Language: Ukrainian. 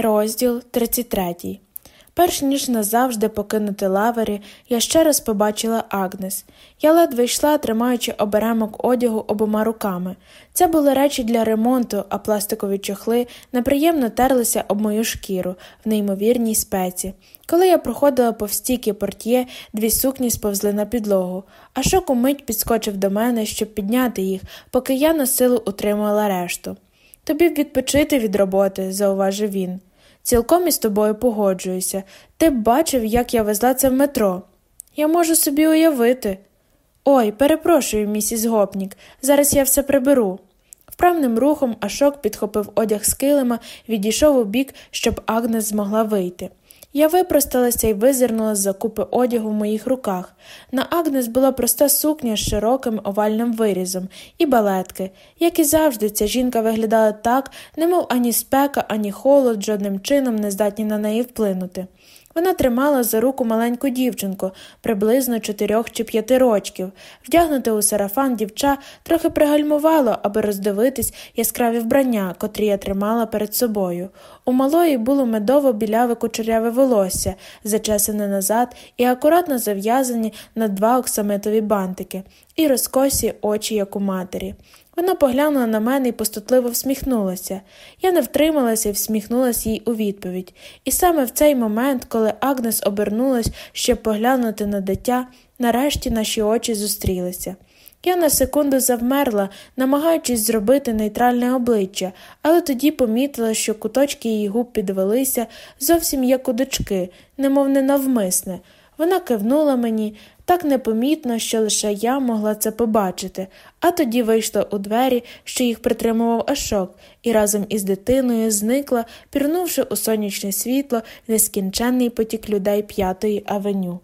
Розділ 33 Перш ніж назавжди покинути лавері, я ще раз побачила Агнес. Я ледве йшла, тримаючи оберемок одягу обома руками. Це були речі для ремонту, а пластикові чохли неприємно терлися об мою шкіру в неймовірній спеці. Коли я проходила повстійки портьє, дві сукні сповзли на підлогу, а шок умить підскочив до мене, щоб підняти їх, поки я на силу утримала решту. Тобі б відпочити від роботи, зауважив він. Цілком із тобою погоджуюся. Ти б бачив, як я везла це в метро. Я можу собі уявити. Ой, перепрошую, місіс Гопнік, зараз я все приберу. Вправним рухом Ашок підхопив одяг з килима, відійшов у бік, щоб Агнес змогла вийти. Я випросталася і визирнула з за купи одягу в моїх руках. На Агнес була проста сукня з широким овальним вирізом і балетки. Як і завжди, ця жінка виглядала так, немов ані спека, ані холод жодним чином не здатні на неї вплинути. Вона тримала за руку маленьку дівчинку, приблизно чотирьох чи п'яти рочків. Вдягнуте у сарафан дівча трохи пригальмувало, аби роздивитись яскраві вбрання, котрі я тримала перед собою. У малої було медово біляве кучеряве волосся, зачесане назад і акуратно зав'язані на два оксамитові бантики, і розкосі очі, як у матері. Вона поглянула на мене і постутливо всміхнулася. Я не втрималася і всміхнулася їй у відповідь. І саме в цей момент, коли Агнес обернулась, щоб поглянути на дитя, нарешті наші очі зустрілися. Я на секунду завмерла, намагаючись зробити нейтральне обличчя, але тоді помітила, що куточки її губ підвелися зовсім як у дочки, немов ненавмисне. Вона кивнула мені так непомітно, що лише я могла це побачити, а тоді вийшла у двері, що їх притримував Ашок, і разом із дитиною зникла, пірнувши у сонячне світло нескінченний потік людей п'ятої авеню.